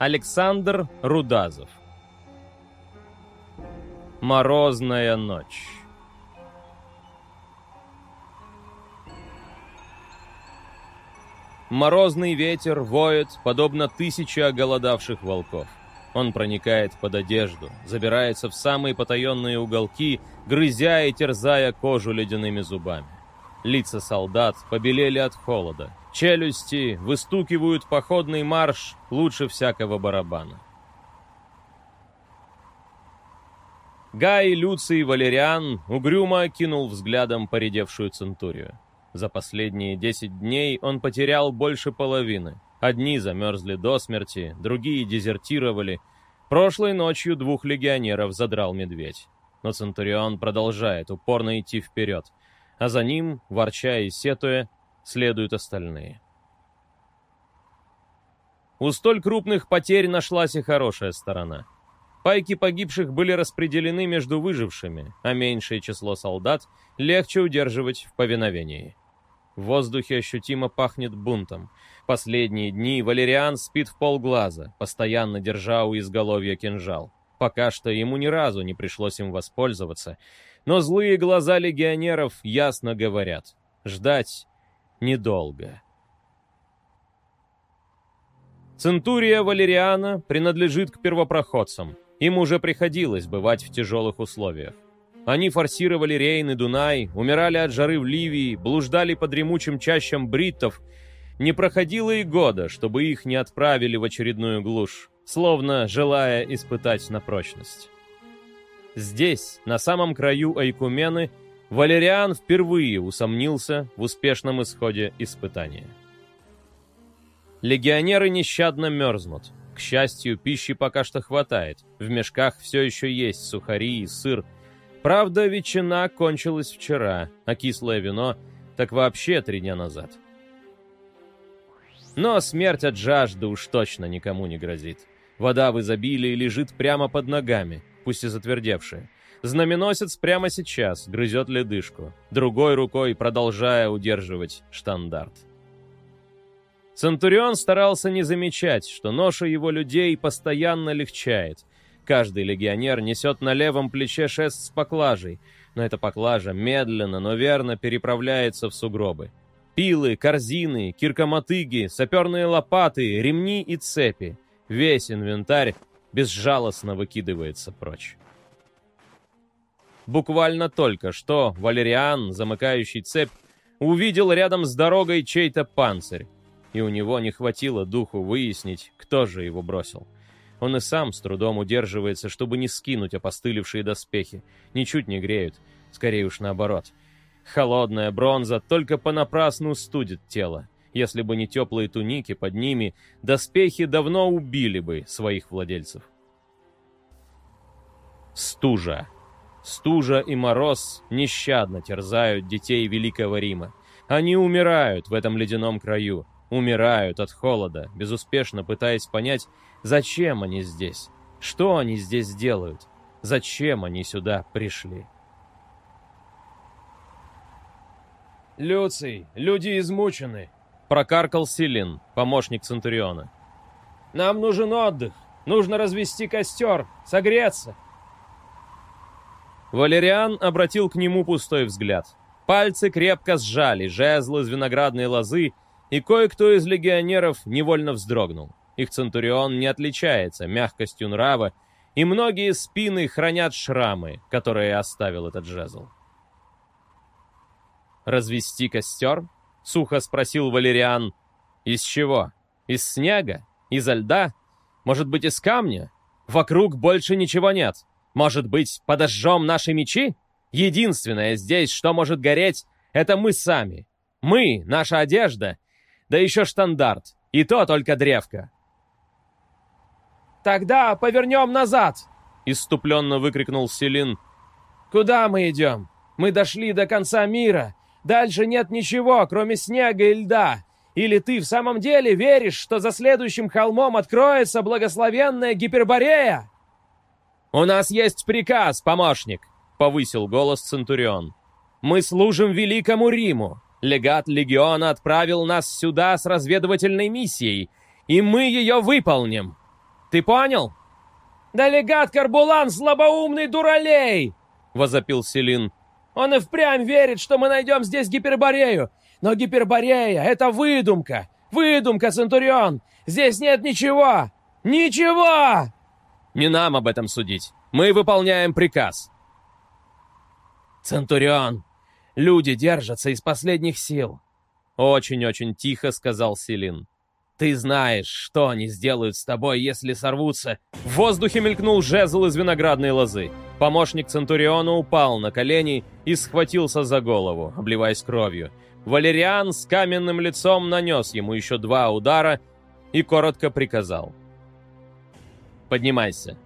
Александр Рудазов. Морозная ночь. Морозный ветер воет, подобно тысяче оголодавших волков. Он проникает под одежду, забирается в самые потаенные уголки, грызя и терзая кожу ледяными зубами. Лица солдат побелели от холода. Челюсти выстукивают походный марш лучше всякого барабана. Гай, Люций, Валериан угрюмо кинул взглядом поредевшую центурию. За последние десять дней он потерял больше половины. Одни замерзли до смерти, другие дезертировали. Прошлой ночью двух легионеров задрал медведь. Но Центурион продолжает упорно идти вперед, а за ним, ворча и сетуя, следуют остальные. У столь крупных потерь нашлась и хорошая сторона. Пайки погибших были распределены между выжившими, а меньшее число солдат легче удерживать в повиновении. В воздухе ощутимо пахнет бунтом. Последние дни Валериан спит в полглаза, постоянно держа у изголовья кинжал. Пока что ему ни разу не пришлось им воспользоваться, но злые глаза легионеров ясно говорят. Ждать недолго. Центурия Валериана принадлежит к первопроходцам. Им уже приходилось бывать в тяжелых условиях. Они форсировали Рейн и Дунай, умирали от жары в Ливии, блуждали по дремучим чащам бриттов. Не проходило и года, чтобы их не отправили в очередную глушь, словно желая испытать на прочность. Здесь, на самом краю Айкумены, Валериан впервые усомнился в успешном исходе испытания. Легионеры нещадно мерзнут. К счастью, пищи пока что хватает. В мешках все еще есть сухари и сыр. Правда, ветчина кончилась вчера, а кислое вино так вообще три дня назад. Но смерть от жажды уж точно никому не грозит. Вода в изобилии лежит прямо под ногами, пусть и затвердевшая. Знаменосец прямо сейчас грызет ледышку, другой рукой продолжая удерживать штандарт. Центурион старался не замечать, что ноша его людей постоянно легчает. Каждый легионер несет на левом плече шест с поклажей, но эта поклажа медленно, но верно переправляется в сугробы. Пилы, корзины, киркомотыги, саперные лопаты, ремни и цепи. Весь инвентарь безжалостно выкидывается прочь. Буквально только что Валериан, замыкающий цепь, увидел рядом с дорогой чей-то панцирь, и у него не хватило духу выяснить, кто же его бросил. Он и сам с трудом удерживается, чтобы не скинуть опостылевшие доспехи. Ничуть не греют, скорее уж наоборот. Холодная бронза только понапрасну студит тело. Если бы не теплые туники под ними, доспехи давно убили бы своих владельцев. Стужа. Стужа и мороз нещадно терзают детей Великого Рима. Они умирают в этом ледяном краю, умирают от холода, безуспешно пытаясь понять, зачем они здесь, что они здесь делают, зачем они сюда пришли. «Люций, люди измучены», — прокаркал Силин, помощник Центуриона. «Нам нужен отдых, нужно развести костер, согреться». Валериан обратил к нему пустой взгляд. Пальцы крепко сжали жезл из виноградной лозы, и кое-кто из легионеров невольно вздрогнул. Их Центурион не отличается мягкостью нрава, и многие спины хранят шрамы, которые оставил этот жезл. «Развести костер?» — сухо спросил Валериан. «Из чего? Из снега? Изо льда? Может быть, из камня? Вокруг больше ничего нет. Может быть, подожжем наши мечи? Единственное здесь, что может гореть, это мы сами. Мы, наша одежда, да еще штандарт, и то только древко». «Тогда повернем назад!» — иступленно выкрикнул Селин. «Куда мы идем? Мы дошли до конца мира. Дальше нет ничего, кроме снега и льда. Или ты в самом деле веришь, что за следующим холмом откроется благословенная Гиперборея?» «У нас есть приказ, помощник!» — повысил голос Центурион. «Мы служим Великому Риму. Легат Легиона отправил нас сюда с разведывательной миссией, и мы ее выполним!» Ты понял?» «Да легат Карбулан слабоумный дуралей!» — возопил Селин. «Он и впрямь верит, что мы найдем здесь Гиперборею. Но Гиперборея — это выдумка! Выдумка, Центурион! Здесь нет ничего! Ничего!» «Не нам об этом судить. Мы выполняем приказ». «Центурион, люди держатся из последних сил», — очень-очень тихо сказал Селин. «Ты знаешь, что они сделают с тобой, если сорвутся?» В воздухе мелькнул жезл из виноградной лозы. Помощник Центуриона упал на колени и схватился за голову, обливаясь кровью. Валериан с каменным лицом нанес ему еще два удара и коротко приказал. «Поднимайся».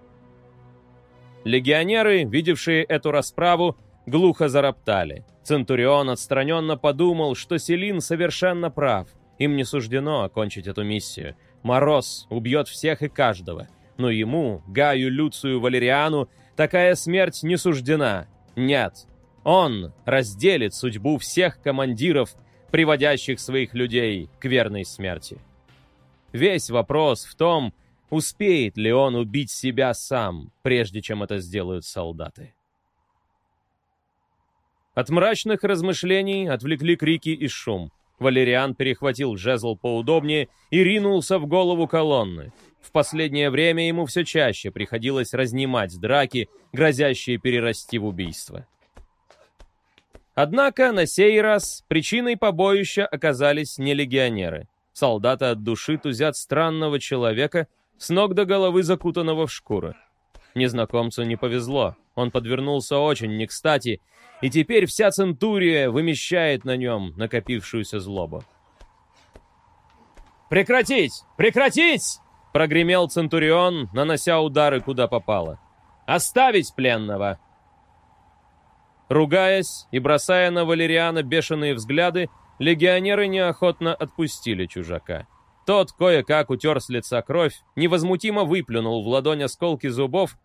Легионеры, видевшие эту расправу, глухо зароптали. Центурион отстраненно подумал, что Селин совершенно прав. Им не суждено окончить эту миссию. Мороз убьет всех и каждого. Но ему, Гаю Люцию Валериану, такая смерть не суждена. Нет, он разделит судьбу всех командиров, приводящих своих людей к верной смерти. Весь вопрос в том, успеет ли он убить себя сам, прежде чем это сделают солдаты. От мрачных размышлений отвлекли крики и шум. Валериан перехватил жезл поудобнее и ринулся в голову колонны. В последнее время ему все чаще приходилось разнимать драки, грозящие перерасти в убийство. Однако на сей раз причиной побоища оказались не легионеры. Солдаты от души тузят странного человека, с ног до головы закутанного в шкуры. Незнакомцу не повезло, он подвернулся очень не кстати, и теперь вся центурия вымещает на нем накопившуюся злобу. «Прекратить! Прекратить!» — прогремел Центурион, нанося удары куда попало. «Оставить пленного!» Ругаясь и бросая на Валериана бешеные взгляды, легионеры неохотно отпустили чужака. Тот кое-как утер с лица кровь, невозмутимо выплюнул в ладонь осколки зубов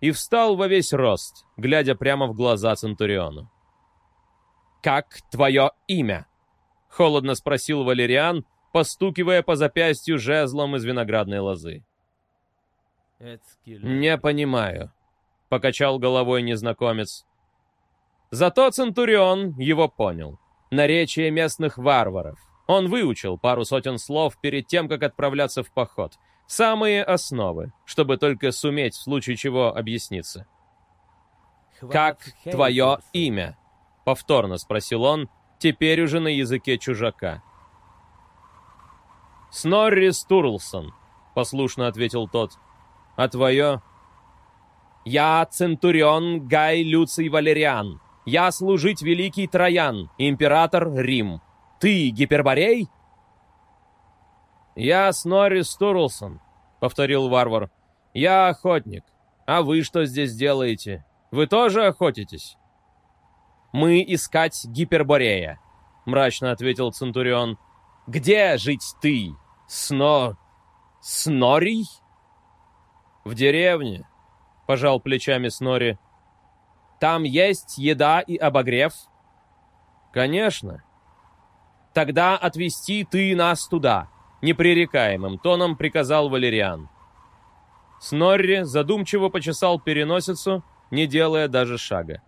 и встал во весь рост, глядя прямо в глаза Центуриону. «Как твое имя?» — холодно спросил Валериан, постукивая по запястью жезлом из виноградной лозы. «Не понимаю», — покачал головой незнакомец. Зато Центурион его понял. Наречие местных варваров. Он выучил пару сотен слов перед тем, как отправляться в поход. Самые основы, чтобы только суметь в случае чего объясниться. «Как твое имя?» — повторно спросил он, теперь уже на языке чужака. «Снорри Стурлсон», — послушно ответил тот. «А твое?» «Я Центурион Гай Люций Валериан», я служить великий Троян, император Рим. Ты Гиперборей?» «Я Снорри Стурлсон», — повторил варвар. «Я охотник. А вы что здесь делаете? Вы тоже охотитесь?» «Мы искать Гиперборея», — мрачно ответил Центурион. «Где жить ты, Сно... Снорий?» «В деревне», — пожал плечами Снори. Там есть еда и обогрев?» «Конечно». «Тогда отвести ты нас туда», — непререкаемым тоном приказал Валериан. Снорри задумчиво почесал переносицу, не делая даже шага.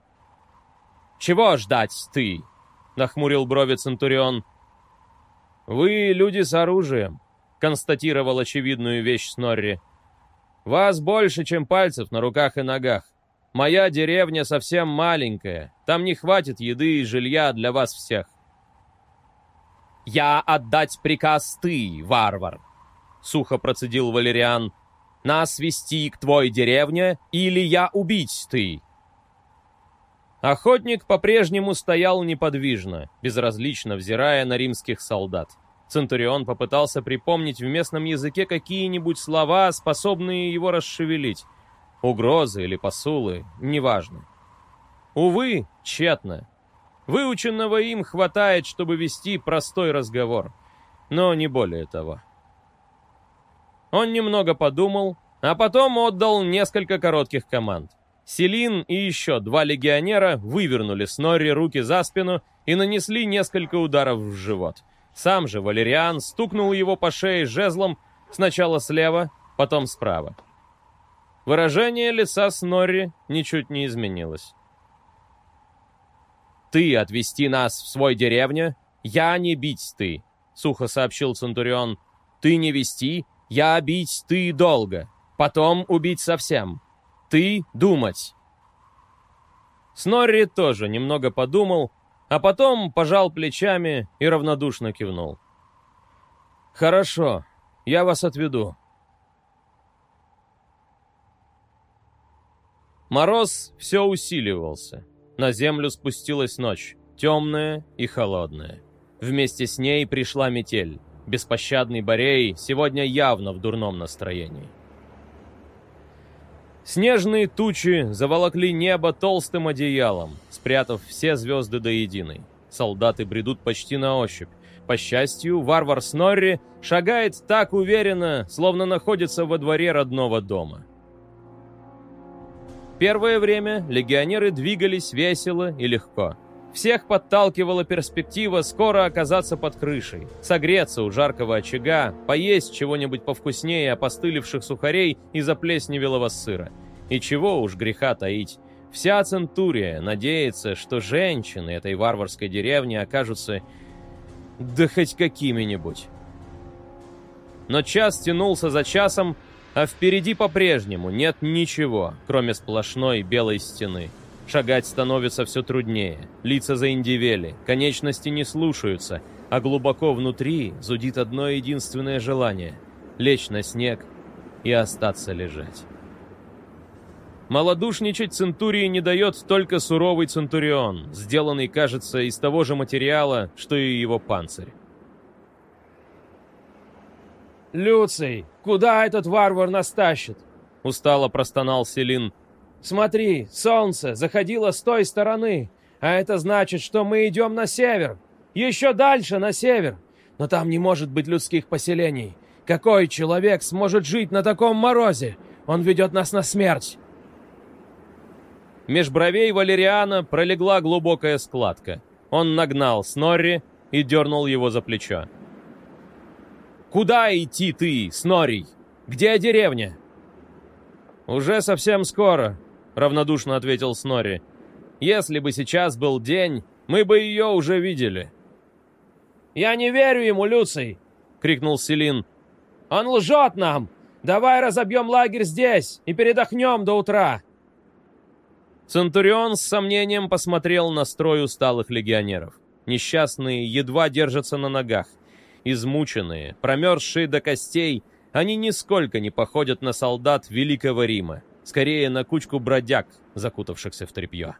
«Чего ждать ты?» — нахмурил брови Центурион. «Вы люди с оружием», — констатировал очевидную вещь Снорри. «Вас больше, чем пальцев на руках и ногах. Моя деревня совсем маленькая. Там не хватит еды и жилья для вас всех. «Я отдать приказ ты, варвар!» — сухо процедил Валериан. «Нас вести к твой деревне, или я убить ты?» Охотник по-прежнему стоял неподвижно, безразлично взирая на римских солдат. Центурион попытался припомнить в местном языке какие-нибудь слова, способные его расшевелить. Угрозы или посулы, неважно. Увы, тщетно. Выученного им хватает, чтобы вести простой разговор, но не более того. Он немного подумал, а потом отдал несколько коротких команд. Селин и еще два легионера вывернули Снорри руки за спину и нанесли несколько ударов в живот. Сам же Валериан стукнул его по шее жезлом сначала слева, потом справа. Выражение лица Снорри ничуть не изменилось. «Ты отвести нас в свой деревню? Я не бить ты», — сухо сообщил Центурион. «Ты не вести, я бить ты долго, потом убить совсем. Ты думать». Снорри тоже немного подумал, а потом пожал плечами и равнодушно кивнул. «Хорошо, я вас отведу». Мороз все усиливался. На землю спустилась ночь, темная и холодная. Вместе с ней пришла метель. Беспощадный Борей сегодня явно в дурном настроении. Снежные тучи заволокли небо толстым одеялом, спрятав все звезды до единой. Солдаты бредут почти на ощупь. По счастью, варвар Снорри шагает так уверенно, словно находится во дворе родного дома. Первое время легионеры двигались весело и легко. Всех подталкивала перспектива скоро оказаться под крышей, согреться у жаркого очага, поесть чего-нибудь повкуснее опостылевших сухарей и заплесневелого сыра. И чего уж греха таить. Вся Центурия надеется, что женщины этой варварской деревни окажутся... да хоть какими-нибудь. Но час тянулся за часом, а впереди по-прежнему нет ничего, кроме сплошной белой стены. Шагать становится все труднее, лица заиндивели, конечности не слушаются, а глубоко внутри зудит одно единственное желание — лечь на снег и остаться лежать. Молодушничать Центурии не дает только суровый Центурион, сделанный, кажется, из того же материала, что и его панцирь. «Люций, куда этот варвар нас тащит?» — устало простонал Селин, Смотри, солнце заходило с той стороны, а это значит, что мы идем на север. Еще дальше на север. Но там не может быть людских поселений. Какой человек сможет жить на таком морозе? Он ведет нас на смерть. Меж бровей Валериана пролегла глубокая складка. Он нагнал Снорри и дернул его за плечо. «Куда идти ты, Сноррий? Где деревня?» «Уже совсем скоро», — равнодушно ответил Снори. «Если бы сейчас был день, мы бы ее уже видели». «Я не верю ему, Люций!» — крикнул Селин. «Он лжет нам! Давай разобьем лагерь здесь и передохнем до утра!» Центурион с сомнением посмотрел на строй усталых легионеров. Несчастные едва держатся на ногах. Измученные, промерзшие до костей, они нисколько не походят на солдат Великого Рима скорее на кучку бродяг, закутавшихся в тряпье.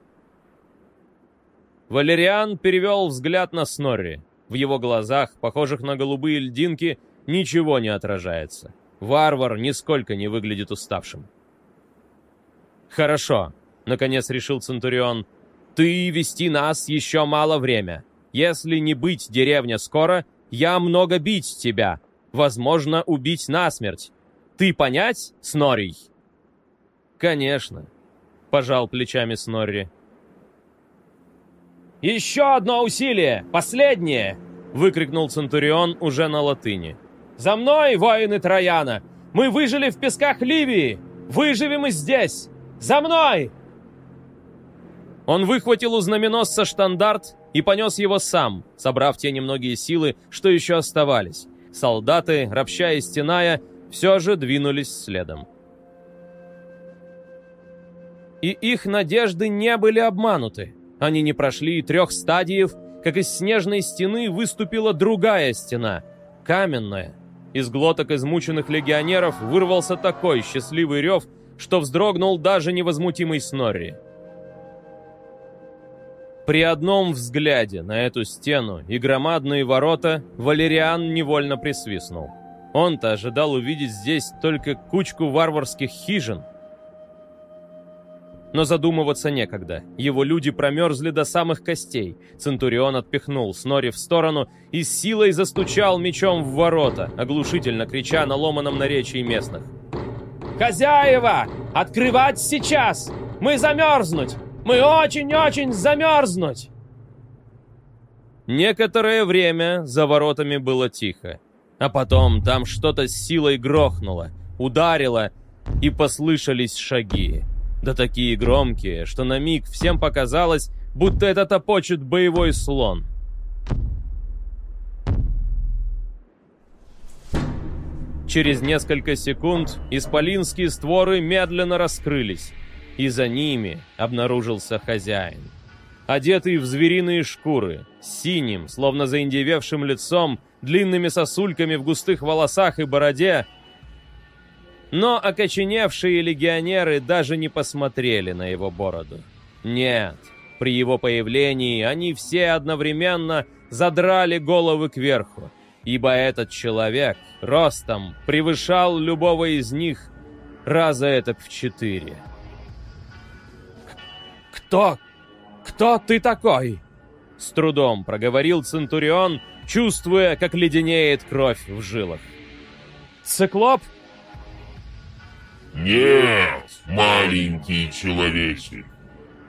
Валериан перевел взгляд на Снорри. В его глазах, похожих на голубые льдинки, ничего не отражается. Варвар нисколько не выглядит уставшим. «Хорошо», — наконец решил Центурион. «Ты вести нас еще мало время. Если не быть деревня скоро, я много бить тебя. Возможно, убить насмерть. Ты понять, Снорий?» «Конечно», — пожал плечами Снорри. «Еще одно усилие! Последнее!» — выкрикнул Центурион уже на латыни. «За мной, воины Трояна! Мы выжили в песках Ливии! Выживем и здесь! За мной!» Он выхватил у знаменосца штандарт и понес его сам, собрав те немногие силы, что еще оставались. Солдаты, ропща и стеная, все же двинулись следом. И их надежды не были обмануты. Они не прошли и трех стадиев, как из снежной стены выступила другая стена, каменная. Из глоток измученных легионеров вырвался такой счастливый рев, что вздрогнул даже невозмутимый Снорри. При одном взгляде на эту стену и громадные ворота Валериан невольно присвистнул. Он-то ожидал увидеть здесь только кучку варварских хижин, но задумываться некогда. Его люди промерзли до самых костей. Центурион отпихнул Снори в сторону и силой застучал мечом в ворота, оглушительно крича на ломаном наречии местных. «Хозяева! Открывать сейчас! Мы замерзнуть! Мы очень-очень замерзнуть!» Некоторое время за воротами было тихо. А потом там что-то с силой грохнуло, ударило, и послышались шаги. Да такие громкие, что на миг всем показалось, будто это топочет боевой слон. Через несколько секунд исполинские створы медленно раскрылись, и за ними обнаружился хозяин. Одетый в звериные шкуры, синим, словно заиндевевшим лицом, длинными сосульками в густых волосах и бороде, но окоченевшие легионеры даже не посмотрели на его бороду. Нет, при его появлении они все одновременно задрали головы кверху, ибо этот человек ростом превышал любого из них раза этак в четыре. «Кто? Кто ты такой?» С трудом проговорил Центурион, чувствуя, как леденеет кровь в жилах. «Циклоп?» «Нет, маленький человечек,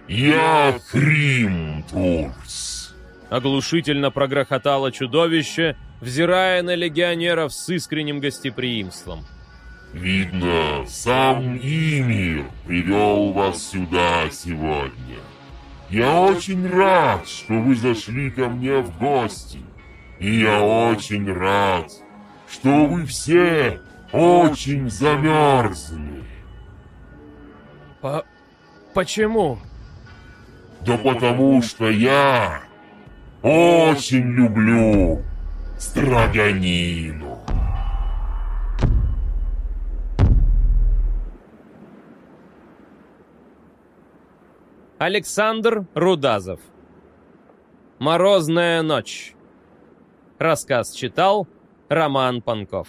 я Турс!» Оглушительно прогрохотало чудовище, взирая на легионеров с искренним гостеприимством. «Видно, сам Имир привел вас сюда сегодня. Я очень рад, что вы зашли ко мне в гости. И я очень рад, что вы все очень замерзли. По... Почему? Да потому что я очень люблю строганину. Александр Рудазов. «Морозная ночь» Рассказ читал Роман Панков